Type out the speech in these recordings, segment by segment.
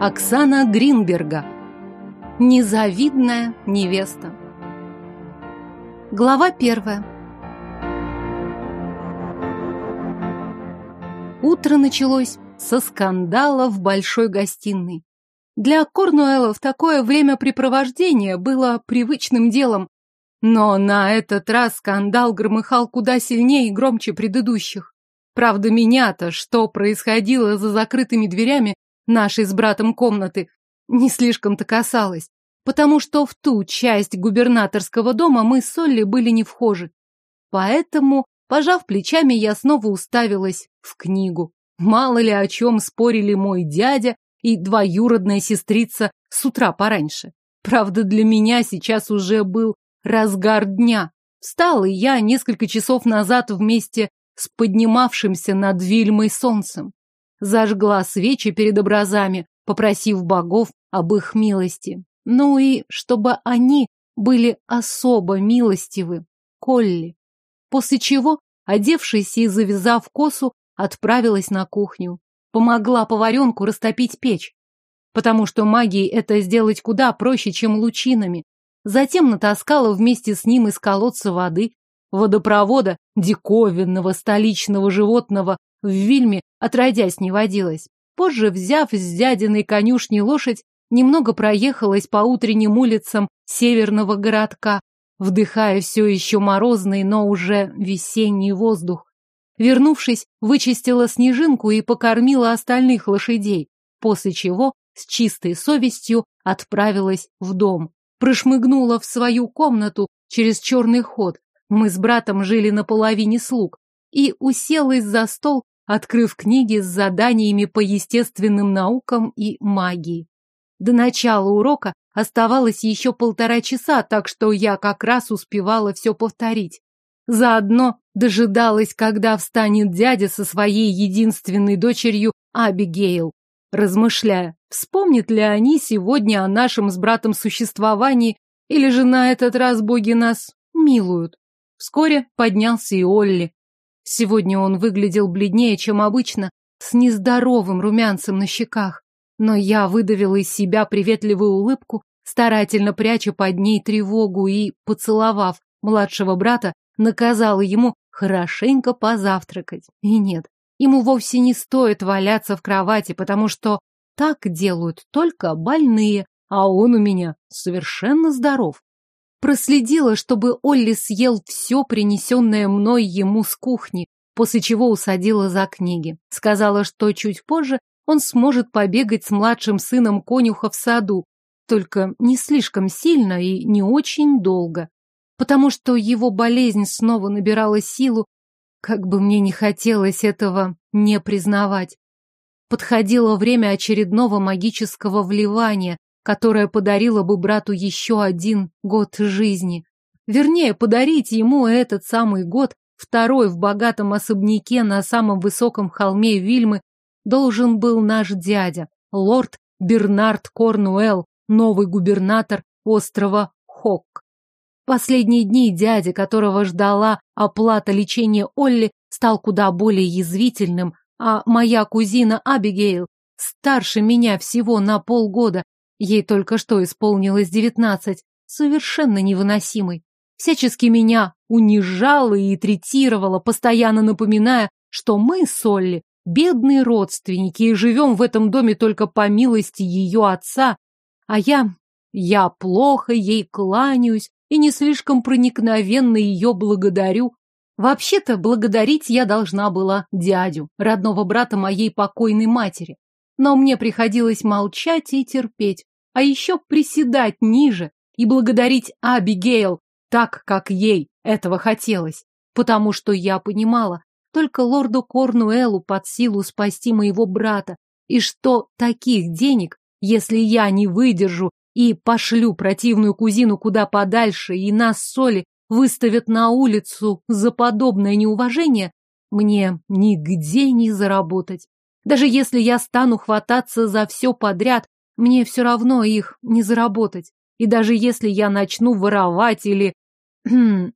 Оксана Гринберга. Незавидная невеста. Глава первая. Утро началось со скандала в большой гостиной. Для Корнуэллов такое времяпрепровождение было привычным делом, но на этот раз скандал громыхал куда сильнее и громче предыдущих. Правда, меня-то, что происходило за закрытыми дверями нашей с братом комнаты, не слишком-то касалось, потому что в ту часть губернаторского дома мы с Олли были не вхожи. Поэтому, пожав плечами, я снова уставилась в книгу. Мало ли о чем спорили мой дядя и двоюродная сестрица с утра пораньше. Правда, для меня сейчас уже был разгар дня. Встала я несколько часов назад вместе с поднимавшимся над Вильмой солнцем. Зажгла свечи перед образами, попросив богов об их милости. Ну и чтобы они были особо милостивы. Колли. После чего, одевшись и завязав косу, отправилась на кухню. Помогла поваренку растопить печь. Потому что магией это сделать куда проще, чем лучинами. Затем натаскала вместе с ним из колодца воды, водопровода, диковинного столичного животного в Вильме отродясь не водилось. Позже, взяв с дядиной конюшни лошадь, немного проехалась по утренним улицам северного городка, вдыхая все еще морозный, но уже весенний воздух. Вернувшись, вычистила снежинку и покормила остальных лошадей, после чего с чистой совестью отправилась в дом прошмыгнула в свою комнату через черный ход. Мы с братом жили на половине слуг. И уселась за стол, открыв книги с заданиями по естественным наукам и магии. До начала урока оставалось еще полтора часа, так что я как раз успевала все повторить. Заодно дожидалась, когда встанет дядя со своей единственной дочерью Абигейл размышляя, вспомнят ли они сегодня о нашем с братом существовании, или же на этот раз боги нас милуют. Вскоре поднялся и Олли. Сегодня он выглядел бледнее, чем обычно, с нездоровым румянцем на щеках. Но я выдавила из себя приветливую улыбку, старательно пряча под ней тревогу и, поцеловав младшего брата, наказала ему хорошенько позавтракать. И нет, Ему вовсе не стоит валяться в кровати, потому что так делают только больные, а он у меня совершенно здоров. Проследила, чтобы Олли съел все принесенное мной ему с кухни, после чего усадила за книги. Сказала, что чуть позже он сможет побегать с младшим сыном конюха в саду, только не слишком сильно и не очень долго, потому что его болезнь снова набирала силу, как бы мне не хотелось этого не признавать. Подходило время очередного магического вливания, которое подарило бы брату еще один год жизни. Вернее, подарить ему этот самый год, второй в богатом особняке на самом высоком холме Вильмы, должен был наш дядя, лорд Бернард Корнуэлл, новый губернатор острова Хок. Последние дни дядя, которого ждала оплата лечения Олли, стал куда более язвительным, а моя кузина Абигейл старше меня всего на полгода, ей только что исполнилось девятнадцать, совершенно невыносимой. Всячески меня унижала и третировала, постоянно напоминая, что мы с Олли бедные родственники и живем в этом доме только по милости ее отца, а я... я плохо ей кланяюсь, и не слишком проникновенно ее благодарю. Вообще-то благодарить я должна была дядю, родного брата моей покойной матери. Но мне приходилось молчать и терпеть, а еще приседать ниже и благодарить Абигейл так, как ей этого хотелось, потому что я понимала, только лорду Корнуэлу под силу спасти моего брата, и что таких денег, если я не выдержу и пошлю противную кузину куда подальше, и нас Соли выставят на улицу за подобное неуважение, мне нигде не заработать. Даже если я стану хвататься за все подряд, мне все равно их не заработать. И даже если я начну воровать или, в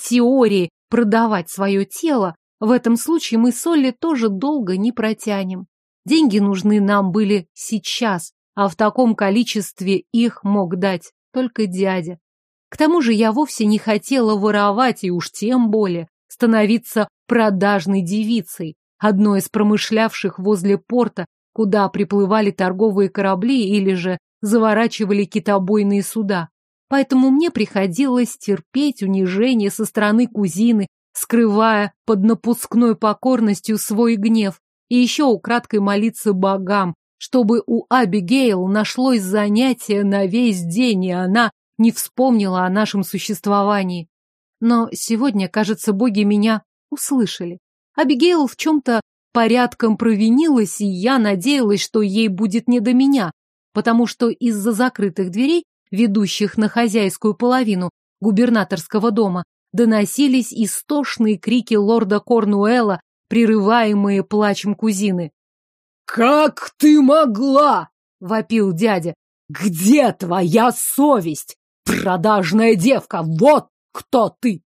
теории, продавать свое тело, в этом случае мы с Олли тоже долго не протянем. Деньги нужны нам были сейчас, а в таком количестве их мог дать только дядя. К тому же я вовсе не хотела воровать и уж тем более становиться продажной девицей, одной из промышлявших возле порта, куда приплывали торговые корабли или же заворачивали китобойные суда. Поэтому мне приходилось терпеть унижение со стороны кузины, скрывая под напускной покорностью свой гнев, и еще украдкой молиться богам, чтобы у Абигейл нашлось занятие на весь день, и она не вспомнила о нашем существовании. Но сегодня, кажется, боги меня услышали. Абигейл в чем-то порядком провинилась, и я надеялась, что ей будет не до меня, потому что из-за закрытых дверей, ведущих на хозяйскую половину губернаторского дома, доносились истошные крики лорда Корнуэлла, прерываемые плачем кузины. «Как ты могла?» — вопил дядя. «Где твоя совесть? Продажная девка, вот кто ты!»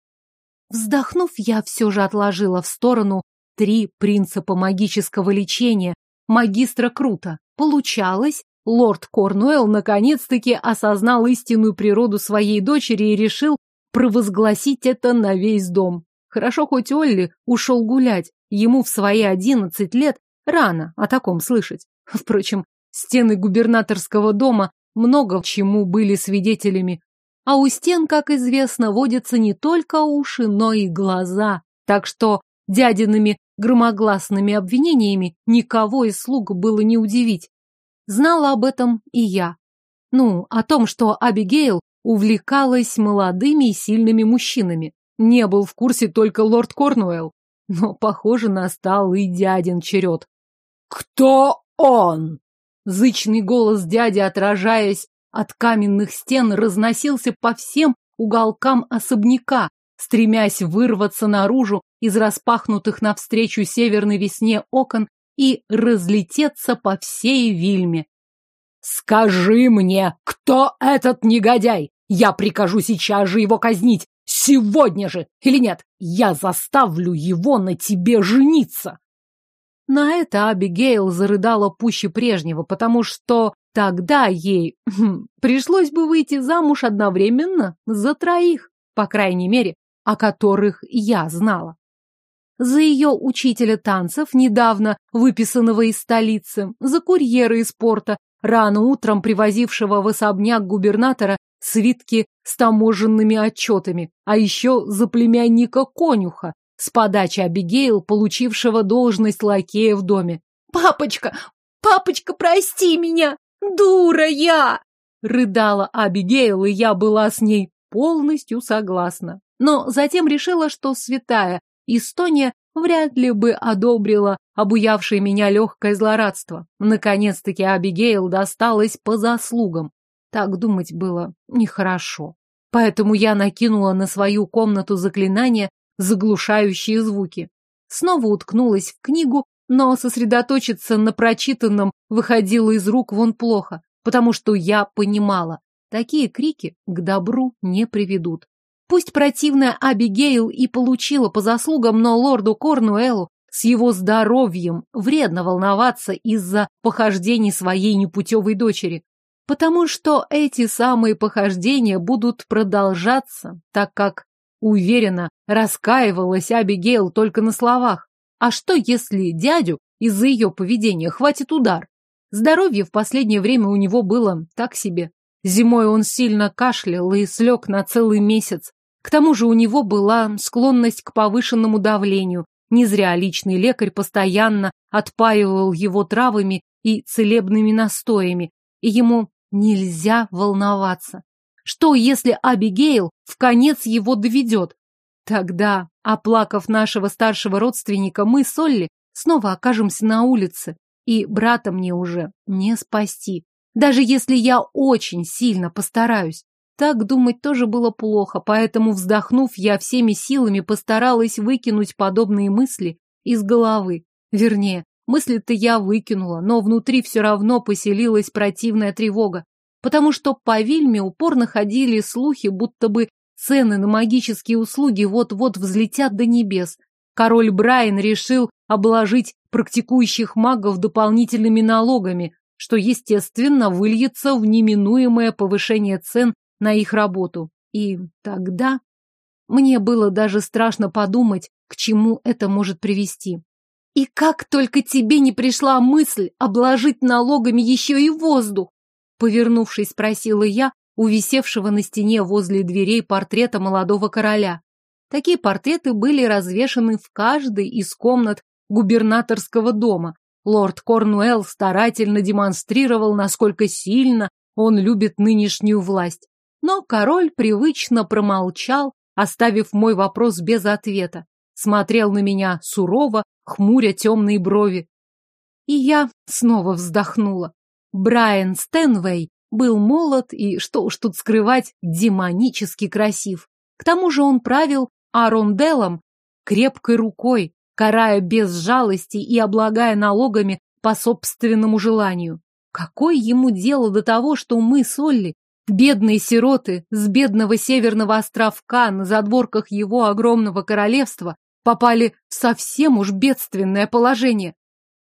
Вздохнув, я все же отложила в сторону три принципа магического лечения магистра Крута. Получалось, лорд Корнуэлл наконец-таки осознал истинную природу своей дочери и решил провозгласить это на весь дом. Хорошо, хоть Олли ушел гулять, ему в свои одиннадцать лет рано о таком слышать. Впрочем, стены губернаторского дома много чему были свидетелями. А у стен, как известно, водятся не только уши, но и глаза. Так что дядиными громогласными обвинениями никого из слуг было не удивить. Знала об этом и я. Ну, о том, что Абигейл увлекалась молодыми и сильными мужчинами. Не был в курсе только лорд Корнуэлл. Но, похоже, настал и дядин черед. «Кто он?» Зычный голос дяди, отражаясь от каменных стен, разносился по всем уголкам особняка, стремясь вырваться наружу из распахнутых навстречу северной весне окон и разлететься по всей Вильме. «Скажи мне, кто этот негодяй? Я прикажу сейчас же его казнить, сегодня же, или нет? Я заставлю его на тебе жениться!» На это Абигейл зарыдала пуще прежнего, потому что тогда ей хм, пришлось бы выйти замуж одновременно за троих, по крайней мере, о которых я знала. За ее учителя танцев, недавно выписанного из столицы, за курьера из порта, рано утром привозившего в особняк губернатора свитки с таможенными отчетами, а еще за племянника конюха, с подачи Абигейл, получившего должность лакея в доме. «Папочка! Папочка, прости меня! Дура я!» Рыдала Абигейл, и я была с ней полностью согласна. Но затем решила, что святая Эстония вряд ли бы одобрила обуявшее меня легкое злорадство. Наконец-таки Абигейл досталось по заслугам. Так думать было нехорошо. Поэтому я накинула на свою комнату заклинание заглушающие звуки. Снова уткнулась в книгу, но сосредоточиться на прочитанном выходило из рук вон плохо, потому что я понимала, такие крики к добру не приведут. Пусть противная Абигейл и получила по заслугам, но лорду Корнуэлу с его здоровьем вредно волноваться из-за похождений своей непутевой дочери, потому что эти самые похождения будут продолжаться, так как Уверена, раскаивалась Абигейл только на словах. А что, если дядю из-за ее поведения хватит удар? Здоровье в последнее время у него было так себе. Зимой он сильно кашлял и слег на целый месяц. К тому же у него была склонность к повышенному давлению. Не зря личный лекарь постоянно отпаивал его травами и целебными настоями, и ему нельзя волноваться. Что, если Абигейл в конец его доведет? Тогда, оплакав нашего старшего родственника, мы с Олли снова окажемся на улице, и брата мне уже не спасти. Даже если я очень сильно постараюсь. Так думать тоже было плохо, поэтому, вздохнув, я всеми силами постаралась выкинуть подобные мысли из головы. Вернее, мысли-то я выкинула, но внутри все равно поселилась противная тревога потому что по Вильме упорно ходили слухи, будто бы цены на магические услуги вот-вот взлетят до небес. Король Брайан решил обложить практикующих магов дополнительными налогами, что, естественно, выльется в неминуемое повышение цен на их работу. И тогда мне было даже страшно подумать, к чему это может привести. И как только тебе не пришла мысль обложить налогами еще и воздух? Повернувшись, спросила я у висевшего на стене возле дверей портрета молодого короля. Такие портреты были развешаны в каждой из комнат губернаторского дома. Лорд Корнуэлл старательно демонстрировал, насколько сильно он любит нынешнюю власть. Но король привычно промолчал, оставив мой вопрос без ответа. Смотрел на меня сурово, хмуря темные брови. И я снова вздохнула. Брайан Стэнвей был молод и, что уж тут скрывать, демонически красив. К тому же он правил Аронделом крепкой рукой, карая без жалости и облагая налогами по собственному желанию. Какое ему дело до того, что мы с Олли, бедные сироты с бедного северного островка на задворках его огромного королевства, попали в совсем уж бедственное положение?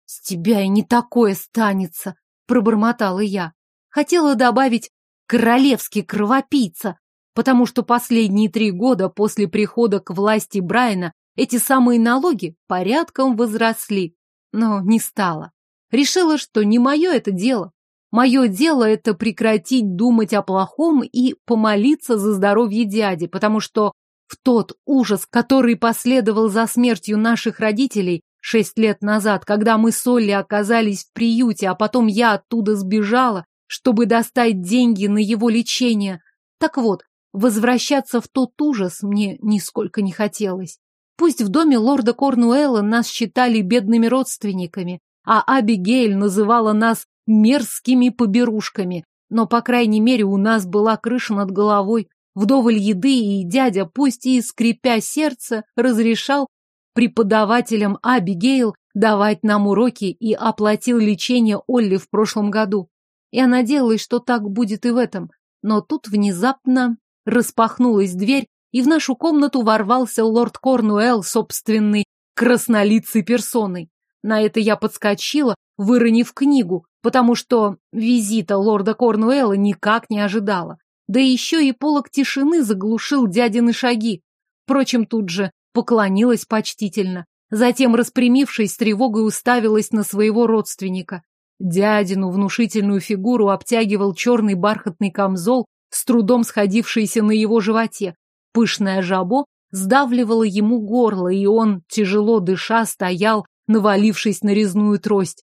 С тебя и не такое станется, пробормотала я. Хотела добавить «королевский кровопийца», потому что последние три года после прихода к власти Брайана эти самые налоги порядком возросли, но не стало. Решила, что не мое это дело. Мое дело это прекратить думать о плохом и помолиться за здоровье дяди, потому что в тот ужас, который последовал за смертью наших родителей шесть лет назад, когда мы с Олли оказались в приюте, а потом я оттуда сбежала, чтобы достать деньги на его лечение. Так вот, Возвращаться в тот ужас мне нисколько не хотелось. Пусть в доме лорда Корнуэлла нас считали бедными родственниками, а Абигейль называла нас мерзкими поберушками, но, по крайней мере, у нас была крыша над головой, вдоволь еды, и дядя, пусть и скрипя сердце, разрешал преподавателям Абигейл давать нам уроки и оплатил лечение Олли в прошлом году. Я надеялась, что так будет и в этом, но тут внезапно Распахнулась дверь, и в нашу комнату ворвался лорд Корнуэлл собственной краснолицей персоной. На это я подскочила, выронив книгу, потому что визита лорда Корнуэлла никак не ожидала. Да еще и полок тишины заглушил дядины шаги. Впрочем, тут же поклонилась почтительно. Затем, распрямившись, с тревогой уставилась на своего родственника. Дядину внушительную фигуру обтягивал черный бархатный камзол с трудом сходившиеся на его животе. Пышное жабо сдавливало ему горло, и он, тяжело дыша, стоял, навалившись на резную трость.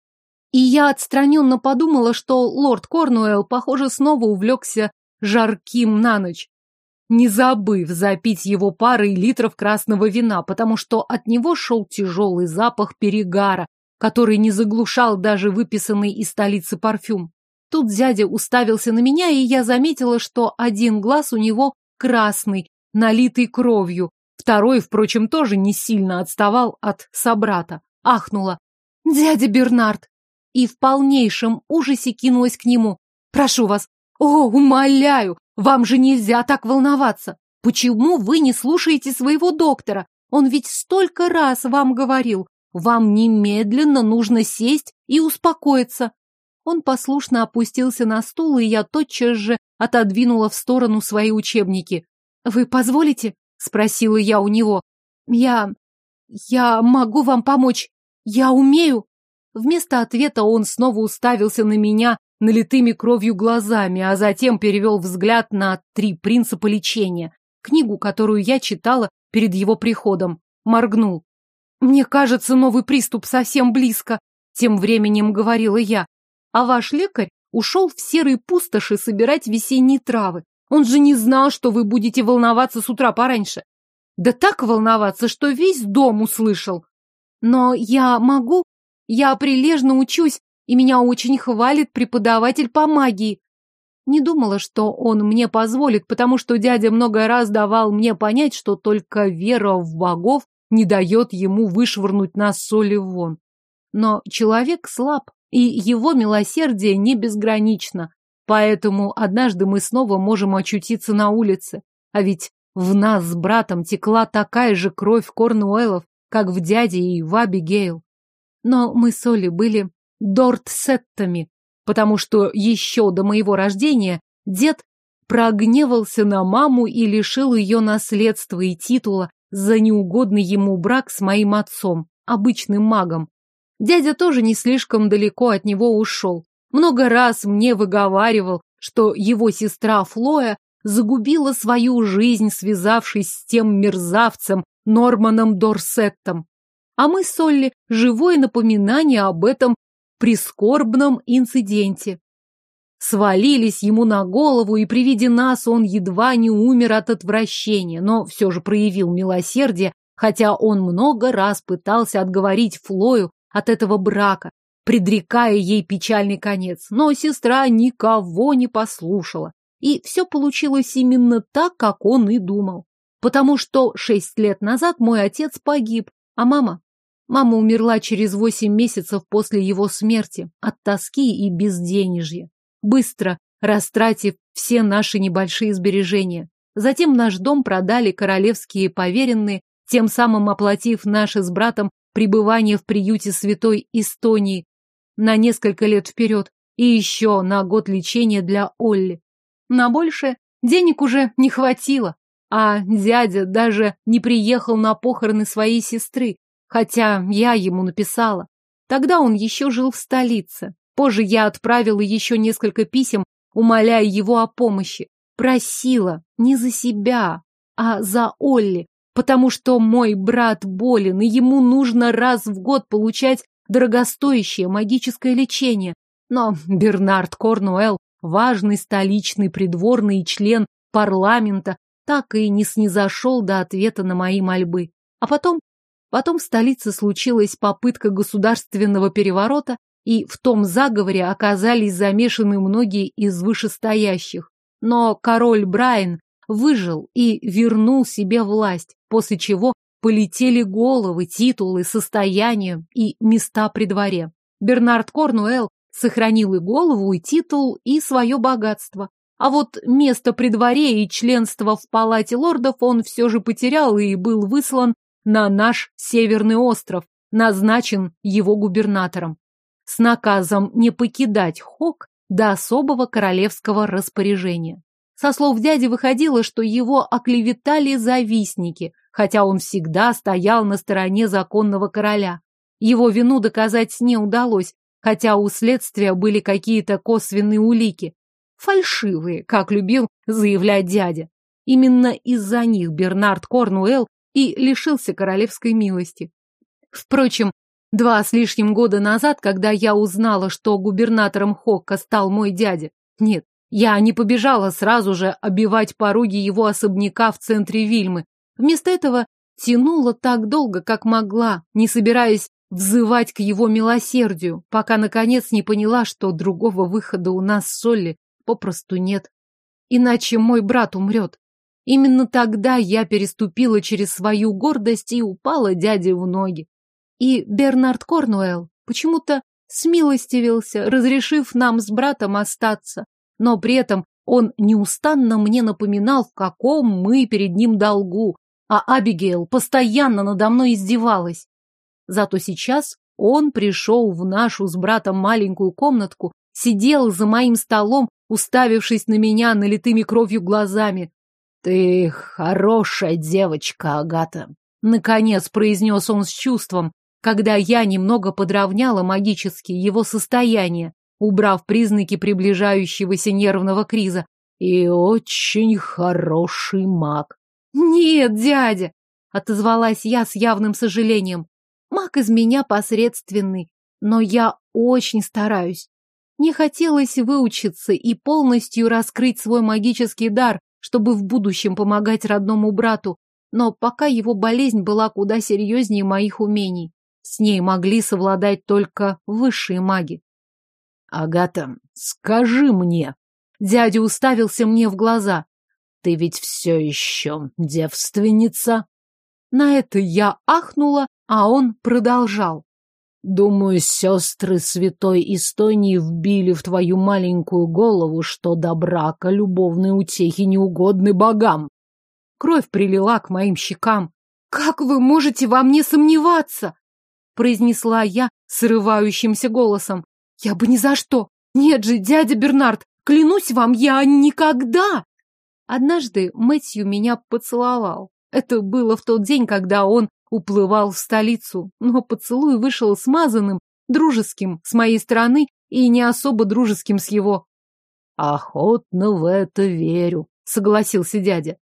И я отстраненно подумала, что лорд Корнуэлл, похоже, снова увлекся жарким на ночь, не забыв запить его парой литров красного вина, потому что от него шел тяжелый запах перегара, который не заглушал даже выписанный из столицы парфюм. Тут дядя уставился на меня, и я заметила, что один глаз у него красный, налитый кровью. Второй, впрочем, тоже не сильно отставал от собрата. Ахнула. «Дядя Бернард!» И в полнейшем ужасе кинулась к нему. «Прошу вас! О, умоляю! Вам же нельзя так волноваться! Почему вы не слушаете своего доктора? Он ведь столько раз вам говорил. Вам немедленно нужно сесть и успокоиться. Он послушно опустился на стул, и я тотчас же отодвинула в сторону свои учебники. «Вы позволите?» — спросила я у него. «Я... я могу вам помочь. Я умею». Вместо ответа он снова уставился на меня налитыми кровью глазами, а затем перевел взгляд на «Три принципа лечения», книгу, которую я читала перед его приходом. Моргнул. «Мне кажется, новый приступ совсем близко», — тем временем говорила я. А ваш лекарь ушел в серые пустоши собирать весенние травы. Он же не знал, что вы будете волноваться с утра пораньше. Да так волноваться, что весь дом услышал. Но я могу, я прилежно учусь, и меня очень хвалит преподаватель по магии. Не думала, что он мне позволит, потому что дядя много раз давал мне понять, что только вера в богов не дает ему вышвырнуть нас соли вон. Но человек слаб, и его милосердие не безгранично. Поэтому однажды мы снова можем очутиться на улице. А ведь в нас с братом текла такая же кровь Корнуэллов, как в дяде и в Абигейл. Но мы с Олли были дортсеттами, потому что еще до моего рождения дед прогневался на маму и лишил ее наследства и титула за неугодный ему брак с моим отцом, обычным магом. Дядя тоже не слишком далеко от него ушел. Много раз мне выговаривал, что его сестра Флоя загубила свою жизнь, связавшись с тем мерзавцем Норманом Дорсеттом. А мы с Олли живое напоминание об этом прискорбном инциденте. Свалились ему на голову, и при виде нас он едва не умер от отвращения, но все же проявил милосердие, хотя он много раз пытался отговорить Флою от этого брака, предрекая ей печальный конец. Но сестра никого не послушала. И все получилось именно так, как он и думал. Потому что шесть лет назад мой отец погиб, а мама Мама умерла через восемь месяцев после его смерти от тоски и безденежья, быстро растратив все наши небольшие сбережения. Затем наш дом продали королевские поверенные, тем самым оплатив наше с братом пребывание в приюте святой Эстонии на несколько лет вперед и еще на год лечения для Олли. На больше денег уже не хватило, а дядя даже не приехал на похороны своей сестры, Хотя я ему написала. Тогда он еще жил в столице. Позже я отправила еще несколько писем, умоляя его о помощи. Просила не за себя, а за Олли, потому что мой брат болен, и ему нужно раз в год получать дорогостоящее магическое лечение. Но Бернард Корнуэлл, важный столичный придворный член парламента, так и не снизошел до ответа на мои мольбы. А потом Потом в столице случилась попытка государственного переворота, и в том заговоре оказались замешаны многие из вышестоящих. Но король Брайан выжил и вернул себе власть, после чего полетели головы, титулы, состояния и места при дворе. Бернард Корнуэлл сохранил и голову, и титул, и свое богатство. А вот место при дворе и членство в палате лордов он все же потерял и был выслан на наш северный остров, назначен его губернатором, с наказом не покидать Хок до особого королевского распоряжения. Со слов дяди выходило, что его оклеветали завистники, хотя он всегда стоял на стороне законного короля. Его вину доказать не удалось, хотя у следствия были какие-то косвенные улики. Фальшивые, как любил заявлять дядя. Именно из-за них Бернард Корнуэлл и лишился королевской милости. Впрочем, два с лишним года назад, когда я узнала, что губернатором Хокка стал мой дядя, нет, я не побежала сразу же обивать пороги его особняка в центре Вильмы. Вместо этого тянула так долго, как могла, не собираясь взывать к его милосердию, пока, наконец, не поняла, что другого выхода у нас с Солли попросту нет. Иначе мой брат умрет. Именно тогда я переступила через свою гордость и упала дяде в ноги. И Бернард Корнуэлл почему-то смилостивился, разрешив нам с братом остаться. Но при этом он неустанно мне напоминал, в каком мы перед ним долгу, а Абигейл постоянно надо мной издевалась. Зато сейчас он пришел в нашу с братом маленькую комнатку, сидел за моим столом, уставившись на меня налитыми кровью глазами, «Ты хорошая девочка, Агата», — наконец произнес он с чувством, когда я немного подровняла магически его состояние, убрав признаки приближающегося нервного криза. «И очень хороший маг». «Нет, дядя!» — отозвалась я с явным сожалением. «Маг из меня посредственный, но я очень стараюсь. Не хотелось выучиться и полностью раскрыть свой магический дар, чтобы в будущем помогать родному брату, но пока его болезнь была куда серьезнее моих умений. С ней могли совладать только высшие маги. «Агата, скажи мне!» Дядя уставился мне в глаза. «Ты ведь все еще девственница?» На это я ахнула, а он продолжал. Думаю, сестры святой Эстонии вбили в твою маленькую голову, что до брака любовные утехи не угодны богам. Кровь прилила к моим щекам. Как вы можете во мне сомневаться? Произнесла я срывающимся голосом. Я бы ни за что. Нет же, дядя Бернард, клянусь вам, я никогда. Однажды Мэтью меня поцеловал. Это было в тот день, когда он уплывал в столицу, но поцелуй вышел смазанным, дружеским с моей стороны и не особо дружеским с его. Охотно в это верю, согласился дядя.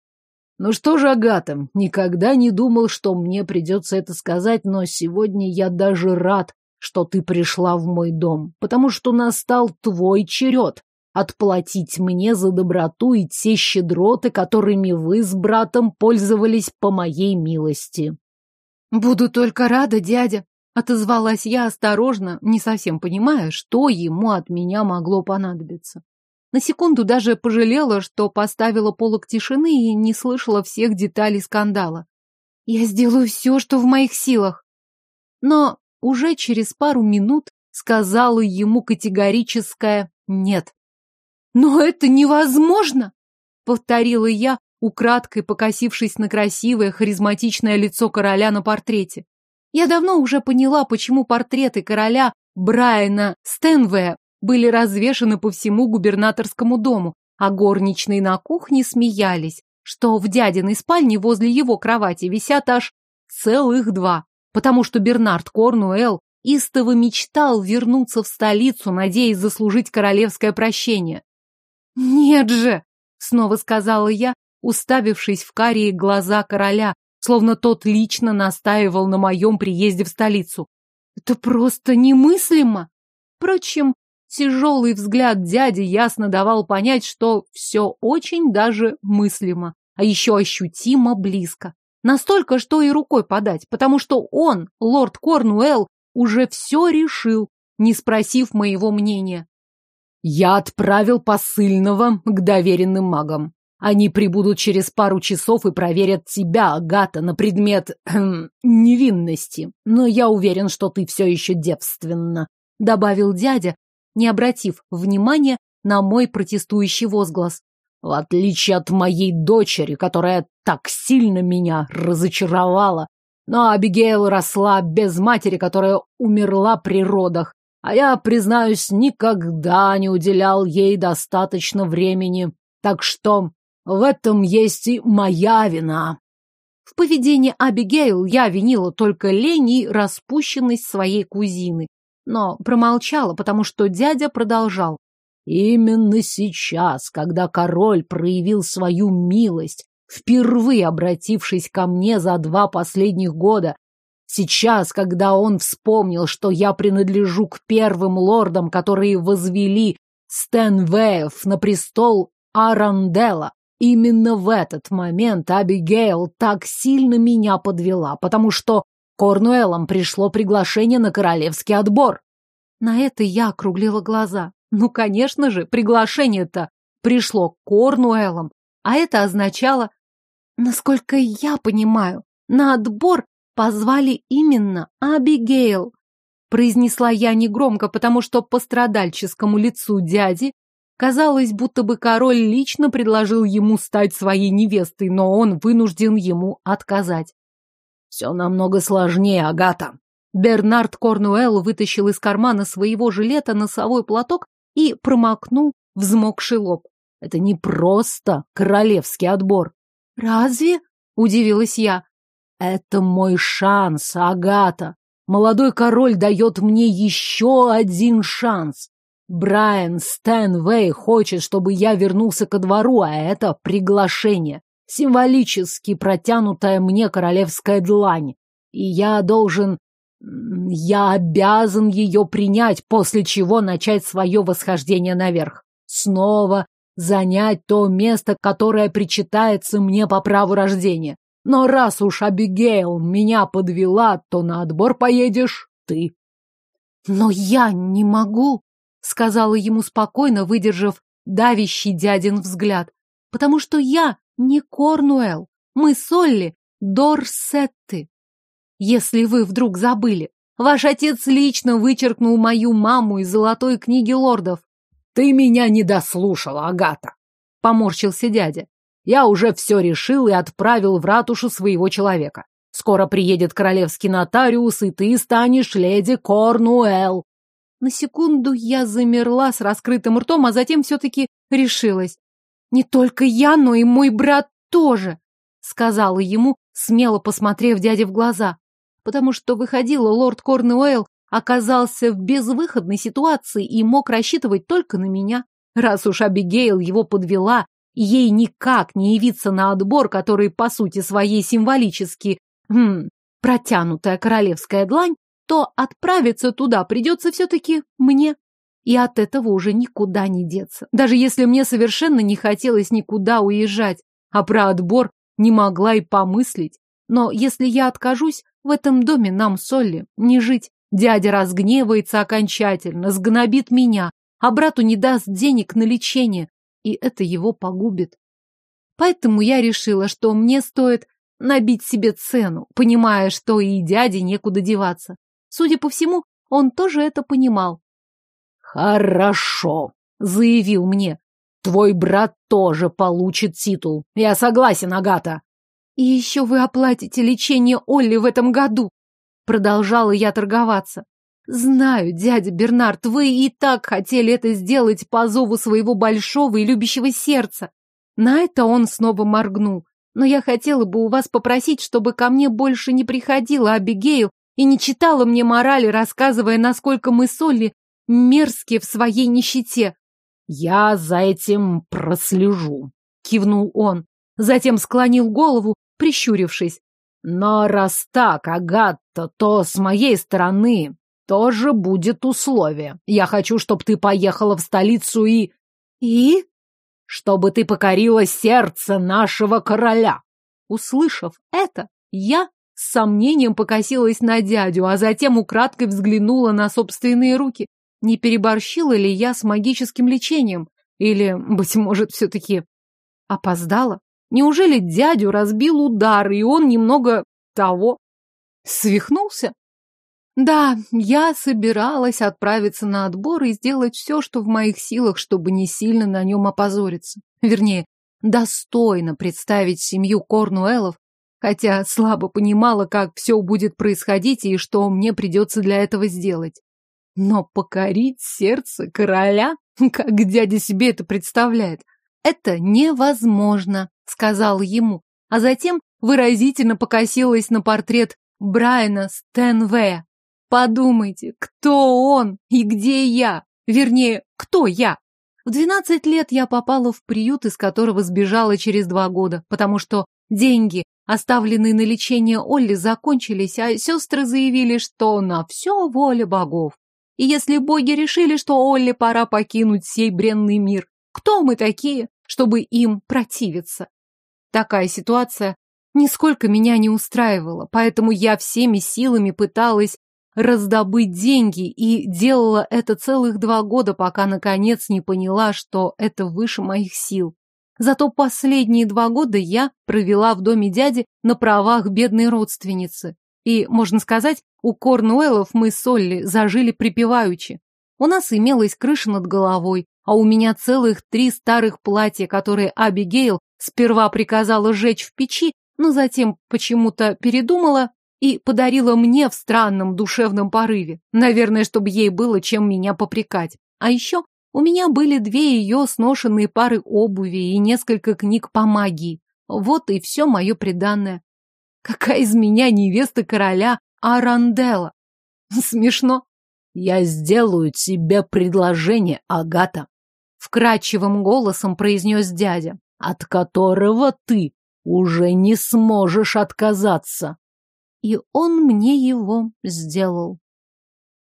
Ну что же, Агата, никогда не думал, что мне придется это сказать, но сегодня я даже рад, что ты пришла в мой дом, потому что настал твой черед отплатить мне за доброту и те щедроты, которыми вы с братом пользовались по моей милости. Буду только рада, дядя, отозвалась я осторожно, не совсем понимая, что ему от меня могло понадобиться. На секунду даже пожалела, что поставила полок тишины и не слышала всех деталей скандала. Я сделаю все, что в моих силах. Но уже через пару минут сказала ему категорическое «нет». «Но это невозможно!» — повторила я, украдкой покосившись на красивое, харизматичное лицо короля на портрете. Я давно уже поняла, почему портреты короля Брайана Стенвея были развешаны по всему губернаторскому дому, а горничные на кухне смеялись, что в дядиной спальне возле его кровати висят аж целых два, потому что Бернард Корнуэлл истово мечтал вернуться в столицу, надеясь заслужить королевское прощение. «Нет же!» — снова сказала я, уставившись в карие глаза короля, словно тот лично настаивал на моем приезде в столицу. «Это просто немыслимо!» Впрочем, тяжелый взгляд дяди ясно давал понять, что все очень даже мыслимо, а еще ощутимо близко. Настолько, что и рукой подать, потому что он, лорд Корнуэлл, уже все решил, не спросив моего мнения. Я отправил посыльного к доверенным магам. Они прибудут через пару часов и проверят тебя, Агата, на предмет эм, невинности. Но я уверен, что ты все еще девственна, — добавил дядя, не обратив внимания на мой протестующий возглас. В отличие от моей дочери, которая так сильно меня разочаровала. Но Абигейл росла без матери, которая умерла при родах. А я, признаюсь, никогда не уделял ей достаточно времени. Так что в этом есть и моя вина. В поведении Абигейл я винила только лень и распущенность своей кузины, но промолчала, потому что дядя продолжал. Именно сейчас, когда король проявил свою милость, впервые обратившись ко мне за два последних года, сейчас, когда он вспомнил, что я принадлежу к первым лордам, которые возвели Стэнвеев на престол Аранделла, Именно в этот момент Абигейл так сильно меня подвела, потому что Корнуэллам пришло приглашение на королевский отбор. На это я округлила глаза. Ну, конечно же, приглашение-то пришло Корнуэллам, а это означало... Насколько я понимаю, на отбор позвали именно Абигейл. Произнесла я негромко, потому что по страдальческому лицу дяди Казалось, будто бы король лично предложил ему стать своей невестой, но он вынужден ему отказать. «Все намного сложнее, Агата». Бернард Корнуэлл вытащил из кармана своего жилета носовой платок и промокнул взмокший лоб. «Это не просто королевский отбор». «Разве?» — удивилась я. «Это мой шанс, Агата. Молодой король дает мне еще один шанс. Брайан Стэнвей хочет, чтобы я вернулся ко двору, а это приглашение. Символически протянутая мне королевская длань. И я должен... Я обязан ее принять, после чего начать свое восхождение наверх. Снова занять то место, которое причитается мне по праву рождения. Но раз уж Абигейл меня подвела, то на отбор поедешь ты. Но я не могу, сказала ему спокойно, выдержав давящий дядин взгляд. Потому что я не Корнуэлл. Мы с Олли Дорсетты. Если вы вдруг забыли, ваш отец лично вычеркнул мою маму из золотой книги лордов. Ты меня не дослушала, Агата, поморщился дядя. Я уже все решил и отправил в ратушу своего человека. Скоро приедет королевский нотариус, и ты станешь леди Корнуэлл. На секунду я замерла с раскрытым ртом, а затем все-таки решилась. Не только я, но и мой брат тоже, сказала ему, смело посмотрев дяде в глаза. Потому что выходило, лорд Корнуэлл оказался в безвыходной ситуации и мог рассчитывать только на меня. Раз уж Абигейл его подвела, и ей никак не явиться на отбор, который, по сути своей, символически хм, протянутая королевская длань, то отправиться туда придется все-таки мне. И от этого уже никуда не деться. Даже если мне совершенно не хотелось никуда уезжать, а про отбор не могла и помыслить. Но если я откажусь, в этом доме нам с Олли не жить. Дядя разгневается окончательно, сгнобит меня, а брату не даст денег на лечение, и это его погубит. Поэтому я решила, что мне стоит набить себе цену, понимая, что и дяде некуда деваться. Судя по всему, он тоже это понимал. «Хорошо», — заявил мне. «Твой брат тоже получит титул. Я согласен, Агата». «И еще вы оплатите лечение Олли в этом году», — продолжала я торговаться. «Знаю, дядя Бернард, вы и так хотели это сделать по зову своего большого и любящего сердца». На это он снова моргнул но я хотела бы у вас попросить, чтобы ко мне больше не приходила Абигейл и не читала мне морали, рассказывая, насколько мы с Олли мерзкие в своей нищете. Я за этим прослежу, кивнул он. Затем склонил голову, прищурившись. Но раз так, Агатта, то с моей стороны тоже будет условие. Я хочу, чтобы ты поехала в столицу и... И? чтобы ты покорила сердце нашего короля. Услышав это, я с сомнением покосилась на дядю, а затем украдкой взглянула на собственные руки. Не переборщила ли я с магическим лечением? Или, быть может, все-таки опоздала? Неужели дядю разбил удар, и он немного того свихнулся? Да, я собиралась отправиться на отбор и сделать все, что в моих силах, чтобы не сильно на нем опозориться. Вернее, достойно представить семью Корнуэлов, хотя слабо понимала, как все будет происходить и что мне придется для этого сделать. Но покорить сердце короля, как дядя себе это представляет, это невозможно, сказал ему, а затем выразительно покосилась на портрет Брайана Стэнвея. Подумайте, кто он и где я? Вернее, кто я? В двенадцать лет я попала в приют, из которого сбежала через два года, потому что деньги, оставленные на лечение Олли, закончились, а сестры заявили, что на все воля богов. И если боги решили, что Олли пора покинуть сей бренный мир, кто мы такие, чтобы им противиться? Такая ситуация нисколько меня не устраивала, поэтому я всеми силами пыталась раздобыть деньги и делала это целых два года, пока наконец не поняла, что это выше моих сил. Зато последние два года я провела в доме дяди на правах бедной родственницы. И, можно сказать, у Корнуэллов мы с Олли зажили припеваючи. У нас имелась крыша над головой, а у меня целых три старых платья, которые Абигейл сперва приказала сжечь в печи, но затем почему-то передумала и подарила мне в странном душевном порыве. Наверное, чтобы ей было чем меня попрекать. А еще у меня были две ее сношенные пары обуви и несколько книг по магии. Вот и все мое преданное. Какая из меня невеста короля Аранделла? Смешно. Я сделаю тебе предложение, Агата. Вкрадчивым голосом произнес дядя. От которого ты уже не сможешь отказаться и он мне его сделал.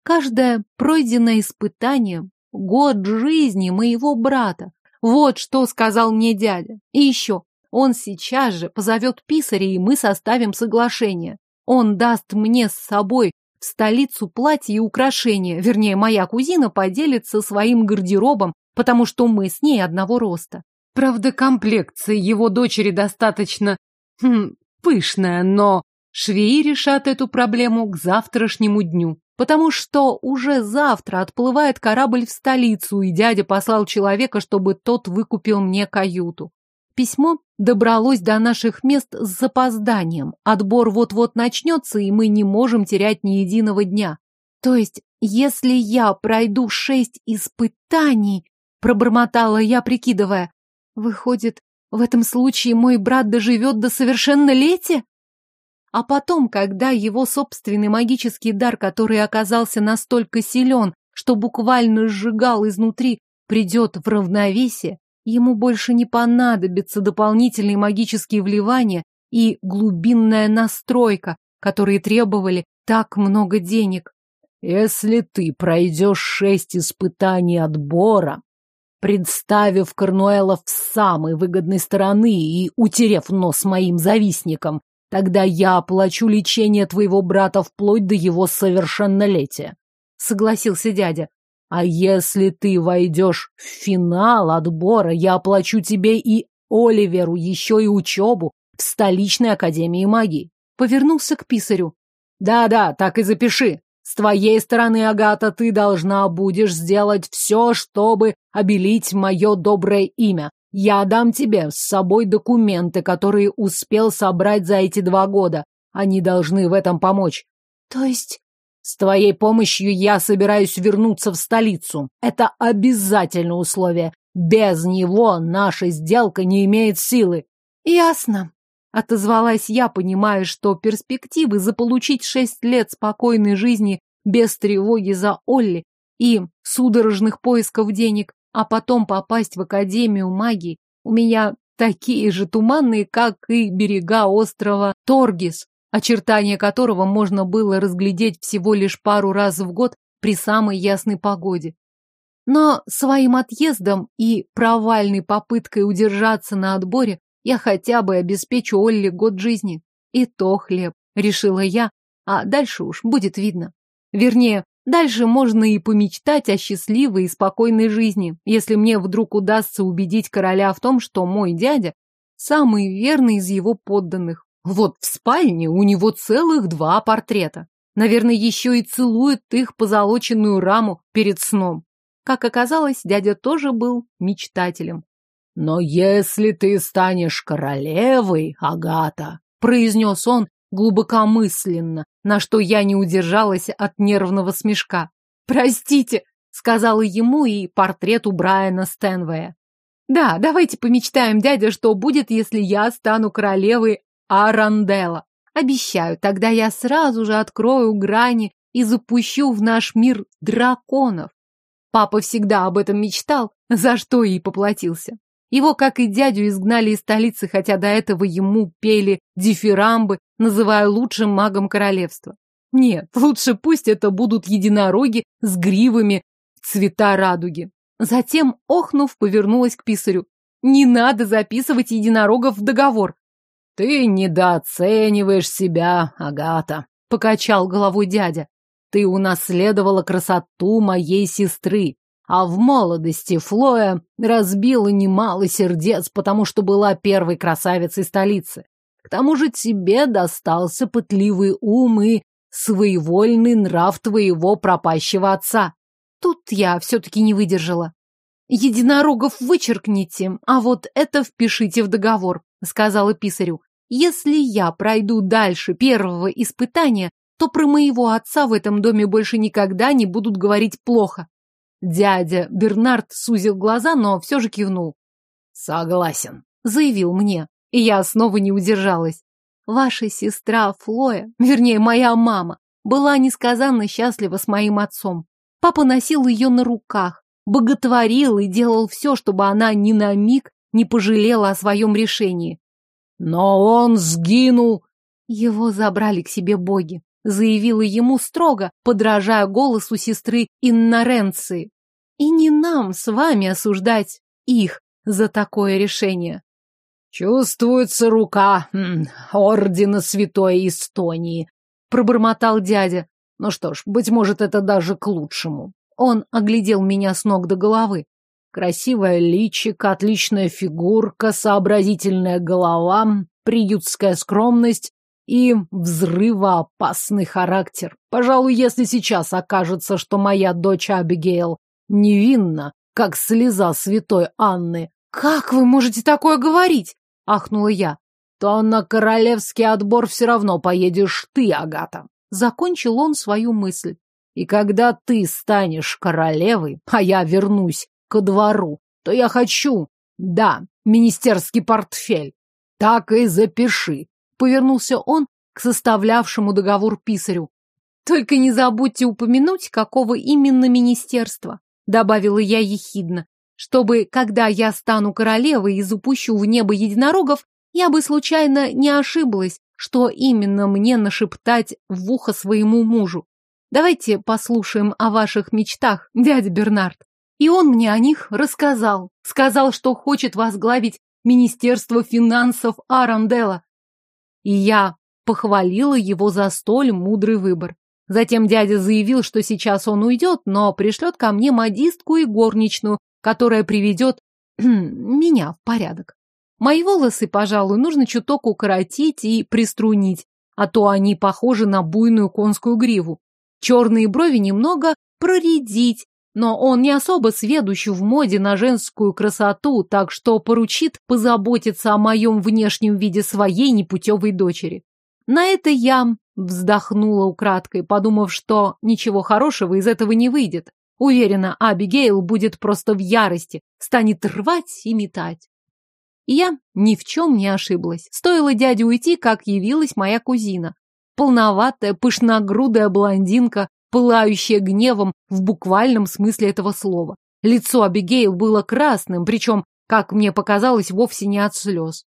Каждое пройденное испытание — год жизни моего брата. Вот что сказал мне дядя. И еще, он сейчас же позовет писаря, и мы составим соглашение. Он даст мне с собой в столицу платье и украшения, вернее, моя кузина поделится своим гардеробом, потому что мы с ней одного роста. Правда, комплекция его дочери достаточно хм, пышная, но Швеи решат эту проблему к завтрашнему дню, потому что уже завтра отплывает корабль в столицу, и дядя послал человека, чтобы тот выкупил мне каюту. Письмо добралось до наших мест с запозданием. Отбор вот-вот начнется, и мы не можем терять ни единого дня. То есть, если я пройду шесть испытаний, пробормотала я, прикидывая, выходит, в этом случае мой брат доживет до совершеннолетия? А потом, когда его собственный магический дар, который оказался настолько силен, что буквально сжигал изнутри, придет в равновесие, ему больше не понадобятся дополнительные магические вливания и глубинная настройка, которые требовали так много денег. Если ты пройдешь шесть испытаний отбора, представив Корнуэлов с самой выгодной стороны и утерев нос моим завистникам, тогда я оплачу лечение твоего брата вплоть до его совершеннолетия. Согласился дядя. А если ты войдешь в финал отбора, я оплачу тебе и Оливеру еще и учебу в столичной академии магии. Повернулся к писарю. Да-да, так и запиши. С твоей стороны, Агата, ты должна будешь сделать все, чтобы обелить мое доброе имя. Я дам тебе с собой документы, которые успел собрать за эти два года. Они должны в этом помочь. То есть с твоей помощью я собираюсь вернуться в столицу. Это обязательное условие. Без него наша сделка не имеет силы. Ясно. Отозвалась я, понимая, что перспективы заполучить шесть лет спокойной жизни без тревоги за Олли и судорожных поисков денег, а потом попасть в Академию магии, у меня такие же туманные, как и берега острова Торгис очертания которого можно было разглядеть всего лишь пару раз в год при самой ясной погоде. Но своим отъездом и провальной попыткой удержаться на отборе я хотя бы обеспечу Олли год жизни. И то хлеб, решила я, а дальше уж будет видно. Вернее, дальше можно и помечтать о счастливой и спокойной жизни, если мне вдруг удастся убедить короля в том, что мой дядя самый верный из его подданных, вот в спальне у него целых два портрета. Наверное, еще и целует их позолоченную раму перед сном. Как оказалось, дядя тоже был мечтателем. «Но если ты станешь королевой, Агата», — произнес он глубокомысленно, на что я не удержалась от нервного смешка. «Простите», — сказала ему и портрет у Брайана Стэнвея. «Да, давайте помечтаем, дядя, что будет, если я стану королевой Аранделла. Обещаю, тогда я сразу же открою грани и запущу в наш мир драконов. Папа всегда об этом мечтал, за что и поплатился. Его, как и дядю, изгнали из столицы, хотя до этого ему пели дифирамбы, называя лучшим магом королевства. Нет, лучше пусть это будут единороги с гривами цвета радуги. Затем, охнув, повернулась к писарю. Не надо записывать единорогов в договор. «Ты недооцениваешь себя, Агата», — покачал головой дядя. «Ты унаследовала красоту моей сестры, а в молодости Флоя разбила немало сердец, потому что была первой красавицей столицы. К тому же тебе достался пытливый ум и своевольный нрав твоего пропащего отца. Тут я все-таки не выдержала. Единорогов вычеркните, а вот это впишите в договор сказала писарю. Если я пройду дальше первого испытания, то про моего отца в этом доме больше никогда не будут говорить плохо. Дядя Бернард сузил глаза, но все же кивнул. Согласен, заявил мне, и я снова не удержалась. Ваша сестра Флоя, вернее, моя мама, была несказанно счастлива с моим отцом. Папа носил ее на руках, боготворил и делал все, чтобы она ни на миг не пожалела о своем решении. Но он сгинул. Его забрали к себе боги, заявила ему строго, подражая голосу сестры Инноренции. И не нам с вами осуждать их за такое решение. Чувствуется рука м, ордена Святой Эстонии, пробормотал дядя. Ну что ж, быть может, это даже к лучшему. Он оглядел меня с ног до головы. Красивая личико, отличная фигурка, сообразительная голова, приютская скромность и взрывоопасный характер. Пожалуй, если сейчас окажется, что моя дочь Абигейл невинна, как слеза святой Анны, «Как вы можете такое говорить?» — ахнула я. «То на королевский отбор все равно поедешь ты, Агата». Закончил он свою мысль. «И когда ты станешь королевой, а я вернусь ко двору, то я хочу, да, министерский портфель. Так и запиши». Повернулся он к составлявшему договор писарю. «Только не забудьте упомянуть, какого именно министерства», добавила я ехидно, чтобы, когда я стану королевой и запущу в небо единорогов, я бы случайно не ошиблась, что именно мне нашептать в ухо своему мужу. Давайте послушаем о ваших мечтах, дядя Бернард. И он мне о них рассказал. Сказал, что хочет возглавить Министерство финансов Аранделла. И я похвалила его за столь мудрый выбор. Затем дядя заявил, что сейчас он уйдет, но пришлет ко мне модистку и горничную, которая приведет меня в порядок. Мои волосы, пожалуй, нужно чуток укоротить и приструнить, а то они похожи на буйную конскую гриву. Черные брови немного проредить, но он не особо сведущ в моде на женскую красоту, так что поручит позаботиться о моем внешнем виде своей непутевой дочери. На это я вздохнула украдкой, подумав, что ничего хорошего из этого не выйдет. Уверена, Абигейл будет просто в ярости, станет рвать и метать. И я ни в чем не ошиблась. Стоило дяде уйти, как явилась моя кузина. Полноватая, пышногрудая блондинка, пылающая гневом в буквальном смысле этого слова. Лицо Абигейл было красным, причем, как мне показалось, вовсе не от слез.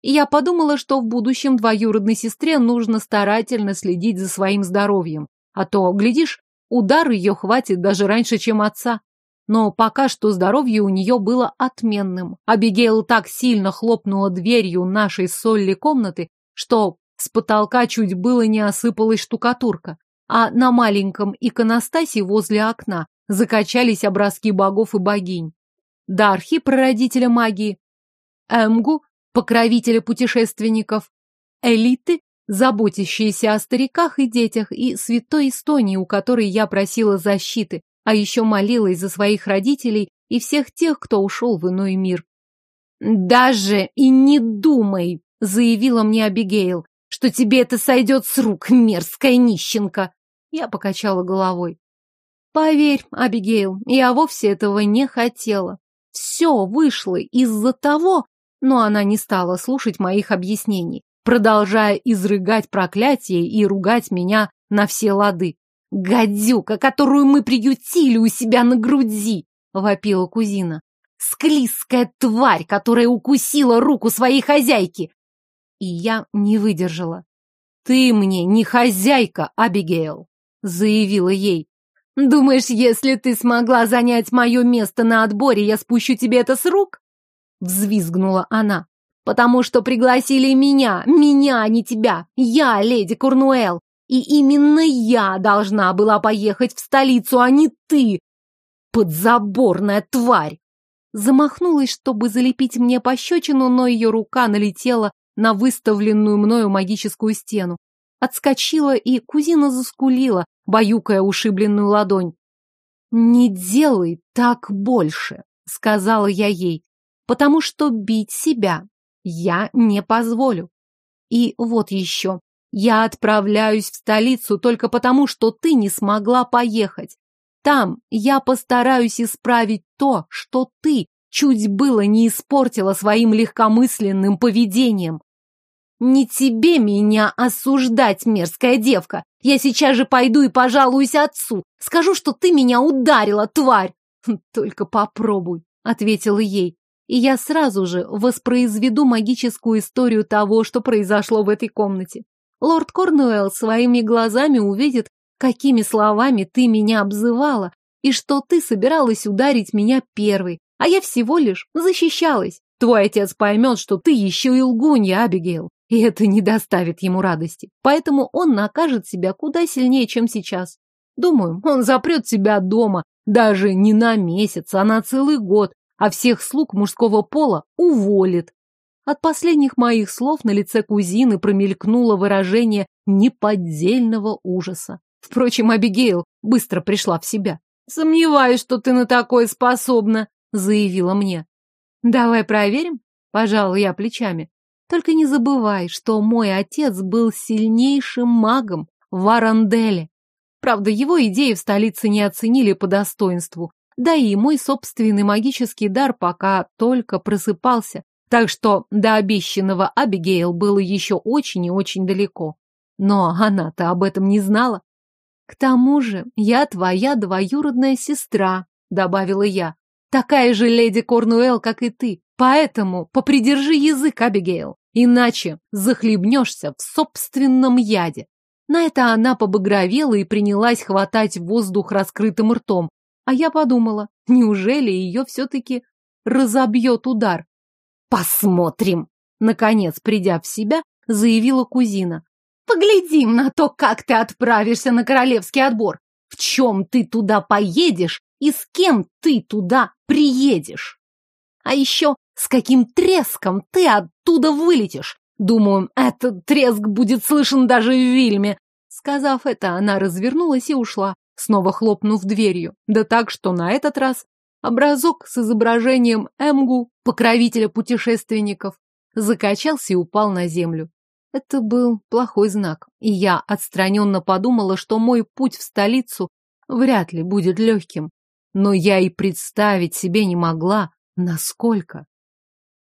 И я подумала, что в будущем двоюродной сестре нужно старательно следить за своим здоровьем. А то, глядишь, удар ее хватит даже раньше, чем отца. Но пока что здоровье у нее было отменным. Абигейл так сильно хлопнула дверью нашей Солли комнаты, что с потолка чуть было не осыпалась штукатурка. А на маленьком иконостасе возле окна закачались образки богов и богинь. Дархи, прародителя магии, Эмгу, покровителя путешественников, элиты, заботящиеся о стариках и детях, и святой Эстонии, у которой я просила защиты, а еще молилась за своих родителей и всех тех, кто ушел в иной мир. «Даже и не думай», — заявила мне Абигейл, «что тебе это сойдет с рук, мерзкая нищенка». Я покачала головой. «Поверь, Абигейл, я вовсе этого не хотела. Все вышло из-за того, но она не стала слушать моих объяснений, продолжая изрыгать проклятие и ругать меня на все лады. «Гадюка, которую мы приютили у себя на груди!» — вопила кузина. «Склизкая тварь, которая укусила руку своей хозяйки!» И я не выдержала. «Ты мне не хозяйка, Абигейл!» — заявила ей. «Думаешь, если ты смогла занять мое место на отборе, я спущу тебе это с рук?» Взвизгнула она. «Потому что пригласили меня, меня, а не тебя. Я, леди Курнуэл. И именно я должна была поехать в столицу, а не ты, подзаборная тварь!» Замахнулась, чтобы залепить мне пощечину, но ее рука налетела на выставленную мною магическую стену. Отскочила, и кузина заскулила, баюкая ушибленную ладонь. «Не делай так больше», — сказала я ей потому что бить себя я не позволю. И вот еще. Я отправляюсь в столицу только потому, что ты не смогла поехать. Там я постараюсь исправить то, что ты чуть было не испортила своим легкомысленным поведением. Не тебе меня осуждать, мерзкая девка. Я сейчас же пойду и пожалуюсь отцу. Скажу, что ты меня ударила, тварь. Только попробуй, ответила ей и я сразу же воспроизведу магическую историю того, что произошло в этой комнате. Лорд Корнуэлл своими глазами увидит, какими словами ты меня обзывала, и что ты собиралась ударить меня первой, а я всего лишь защищалась. Твой отец поймет, что ты еще и лгунья, Абигейл, и это не доставит ему радости. Поэтому он накажет себя куда сильнее, чем сейчас. Думаю, он запрет тебя дома, даже не на месяц, а на целый год, а всех слуг мужского пола уволит. От последних моих слов на лице кузины промелькнуло выражение неподдельного ужаса. Впрочем, Абигейл быстро пришла в себя. «Сомневаюсь, что ты на такое способна», — заявила мне. Давай проверим, пожал я плечами. Только не забывай, что мой отец был сильнейшим магом в Аранделе. Правда, его идеи в столице не оценили по достоинству, да и мой собственный магический дар пока только просыпался, так что до обещанного Абигейл было еще очень и очень далеко. Но она-то об этом не знала. К тому же я твоя двоюродная сестра, добавила я. Такая же леди Корнуэлл, как и ты. Поэтому попридержи язык, Абигейл, иначе захлебнешься в собственном яде. На это она побагровела и принялась хватать воздух раскрытым ртом. А я подумала, неужели ее все-таки разобьет удар? Посмотрим! Наконец, придя в себя, заявила кузина. Поглядим на то, как ты отправишься на королевский отбор. В чем ты туда поедешь и с кем ты туда приедешь. А еще с каким треском ты оттуда вылетишь. Думаю, этот треск будет слышен даже в Вильме. Сказав это, она развернулась и ушла, снова хлопнув дверью. Да так, что на этот раз образок с изображением Эмгу, покровителя путешественников, закачался и упал на землю. Это был плохой знак, и я отстраненно подумала, что мой путь в столицу вряд ли будет легким. Но я и представить себе не могла, насколько.